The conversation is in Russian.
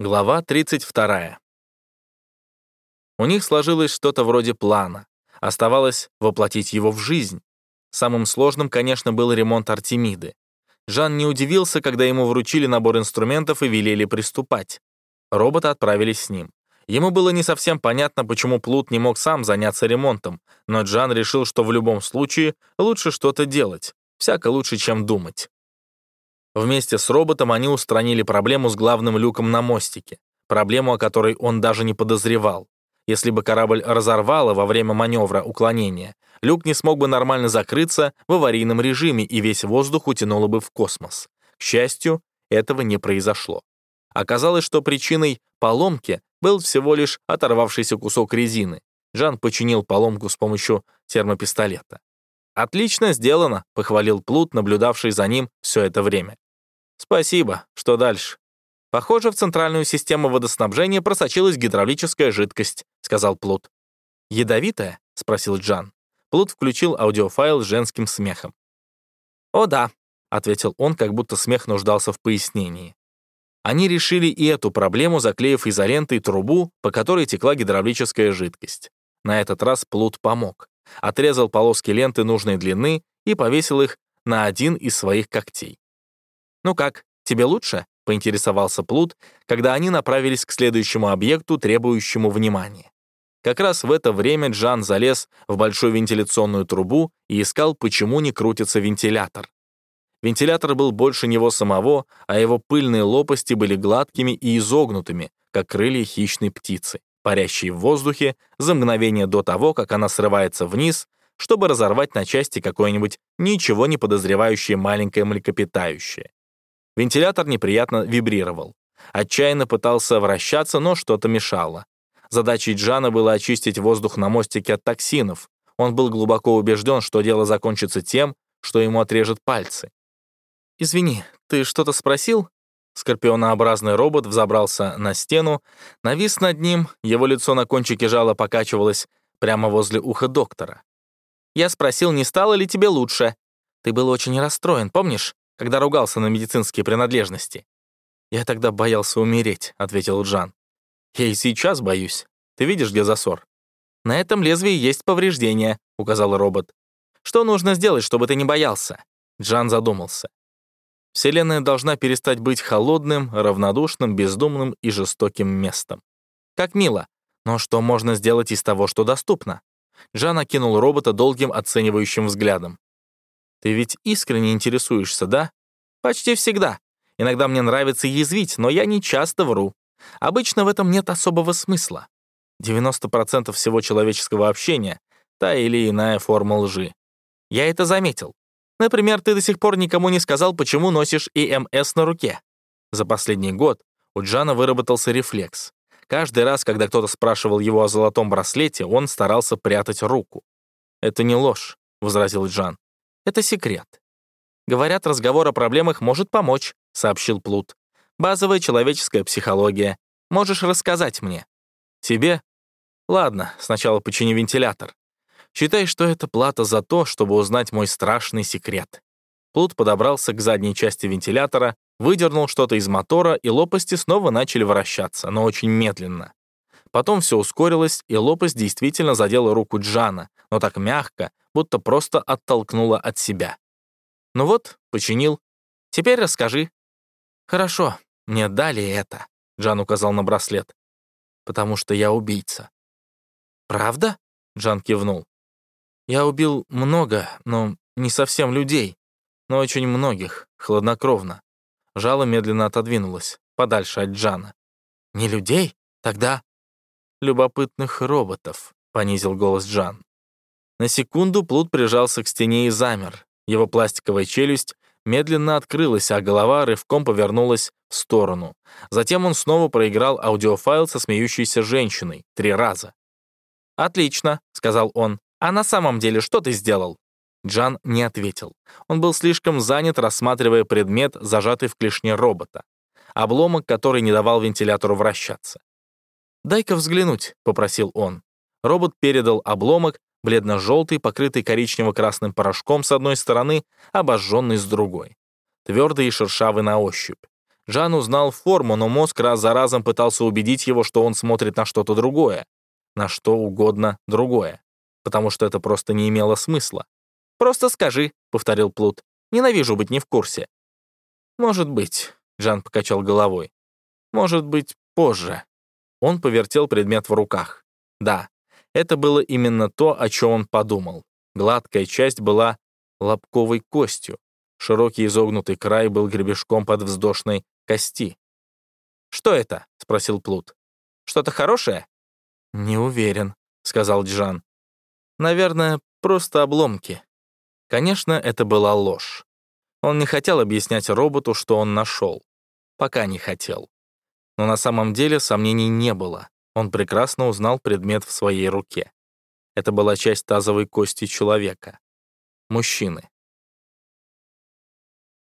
Глава 32. У них сложилось что-то вроде плана. Оставалось воплотить его в жизнь. Самым сложным, конечно, был ремонт Артемиды. Жан не удивился, когда ему вручили набор инструментов и велели приступать. Роботы отправились с ним. Ему было не совсем понятно, почему Плут не мог сам заняться ремонтом, но Джан решил, что в любом случае лучше что-то делать. Всяко лучше, чем думать. Вместе с роботом они устранили проблему с главным люком на мостике, проблему, о которой он даже не подозревал. Если бы корабль разорвало во время маневра уклонения, люк не смог бы нормально закрыться в аварийном режиме и весь воздух утянуло бы в космос. К счастью, этого не произошло. Оказалось, что причиной поломки был всего лишь оторвавшийся кусок резины. Жан починил поломку с помощью термопистолета. «Отлично сделано», — похвалил Плут, наблюдавший за ним все это время. «Спасибо. Что дальше?» «Похоже, в центральную систему водоснабжения просочилась гидравлическая жидкость», — сказал Плут. «Ядовитая?» — спросил Джан. Плут включил аудиофайл с женским смехом. «О да», — ответил он, как будто смех нуждался в пояснении. Они решили и эту проблему, заклеив изолентой трубу, по которой текла гидравлическая жидкость. На этот раз Плут помог. Отрезал полоски ленты нужной длины и повесил их на один из своих когтей. «Ну как, тебе лучше?» — поинтересовался Плут, когда они направились к следующему объекту, требующему внимания. Как раз в это время Джан залез в большую вентиляционную трубу и искал, почему не крутится вентилятор. Вентилятор был больше него самого, а его пыльные лопасти были гладкими и изогнутыми, как крылья хищной птицы, парящей в воздухе за мгновение до того, как она срывается вниз, чтобы разорвать на части какое-нибудь ничего не подозревающее маленькое млекопитающее. Вентилятор неприятно вибрировал. Отчаянно пытался вращаться, но что-то мешало. Задачей Джана было очистить воздух на мостике от токсинов. Он был глубоко убежден, что дело закончится тем, что ему отрежет пальцы. «Извини, ты что-то спросил?» Скорпионообразный робот взобрался на стену, навис над ним, его лицо на кончике жала покачивалось прямо возле уха доктора. «Я спросил, не стало ли тебе лучше? Ты был очень расстроен, помнишь? Когда ругался на медицинские принадлежности. «Я тогда боялся умереть», — ответил Джан. «Я и сейчас боюсь. Ты видишь, где засор?» «На этом лезвии есть повреждения», — указал робот. «Что нужно сделать, чтобы ты не боялся?» Джан задумался. Вселенная должна перестать быть холодным, равнодушным, бездумным и жестоким местом. Как мило. Но что можно сделать из того, что доступно? Джан окинул робота долгим оценивающим взглядом. Ты ведь искренне интересуешься, да? Почти всегда. Иногда мне нравится язвить, но я не часто вру. Обычно в этом нет особого смысла. 90% всего человеческого общения — та или иная форма лжи. Я это заметил. Например, ты до сих пор никому не сказал, почему носишь ИМС на руке. За последний год у Джана выработался рефлекс. Каждый раз, когда кто-то спрашивал его о золотом браслете, он старался прятать руку. «Это не ложь», — возразил Джан. Это секрет. Говорят, разговор о проблемах может помочь, сообщил Плут. Базовая человеческая психология. Можешь рассказать мне? Тебе? Ладно, сначала почини вентилятор. Считай, что это плата за то, чтобы узнать мой страшный секрет. Плут подобрался к задней части вентилятора, выдернул что-то из мотора, и лопасти снова начали вращаться, но очень медленно. Потом все ускорилось, и лопасть действительно задела руку Джана, но так мягко, будто просто оттолкнула от себя. «Ну вот, починил. Теперь расскажи». «Хорошо, мне дали это», — Джан указал на браслет. «Потому что я убийца». «Правда?» — Джан кивнул. «Я убил много, но не совсем людей, но очень многих, хладнокровно». Жало медленно отодвинулось, подальше от Джана. «Не людей? Тогда...» «Любопытных роботов», — понизил голос Джан. На секунду Плут прижался к стене и замер. Его пластиковая челюсть медленно открылась, а голова рывком повернулась в сторону. Затем он снова проиграл аудиофайл со смеющейся женщиной три раза. «Отлично», — сказал он. «А на самом деле что ты сделал?» Джан не ответил. Он был слишком занят, рассматривая предмет, зажатый в клешне робота. Обломок, который не давал вентилятору вращаться. «Дай-ка взглянуть», — попросил он. Робот передал обломок, бледно-желтый, покрытый коричнево-красным порошком с одной стороны, обожженный с другой. Твердый и шершавый на ощупь. Жан узнал форму, но мозг раз за разом пытался убедить его, что он смотрит на что-то другое, на что угодно другое, потому что это просто не имело смысла. «Просто скажи», — повторил Плут. «Ненавижу быть не в курсе». «Может быть», — Жан покачал головой. «Может быть, позже». Он повертел предмет в руках. Да, это было именно то, о чем он подумал. Гладкая часть была лобковой костью. Широкий изогнутый край был гребешком под вздошной кости. «Что это?» — спросил Плут. «Что-то хорошее?» «Не уверен», — сказал Джан. «Наверное, просто обломки». Конечно, это была ложь. Он не хотел объяснять роботу, что он нашел. Пока не хотел. Но на самом деле сомнений не было. Он прекрасно узнал предмет в своей руке. Это была часть тазовой кости человека. Мужчины.